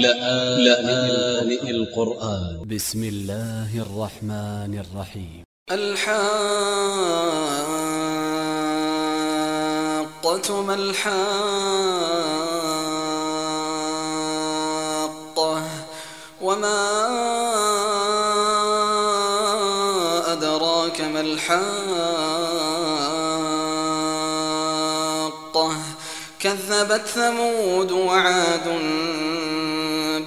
لآن القرآن. ب س م الله الرحمن الرحيم. الحاقة ما الحاقة وما أدراك ما الحاقة. كذبت ثمود وعاد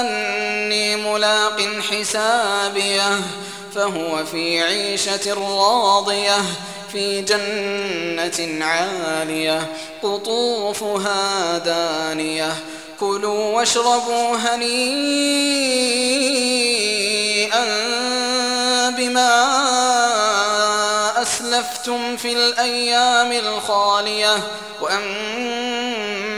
أني ملاق حسابيه فهو في عيشة راضية في جنة عالية قطوفها دانية. كلوا واشربوا هنيئا بما أسلفتم في الأيام الخالية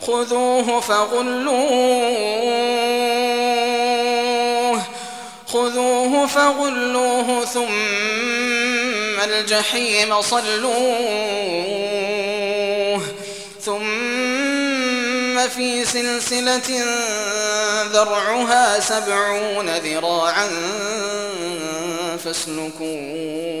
خذوه فغلوه. خذوه فغلوه ثم الجحيم صلوه. ثم في سلسلة ذرعها سبعون ذراعا فاسلكوه.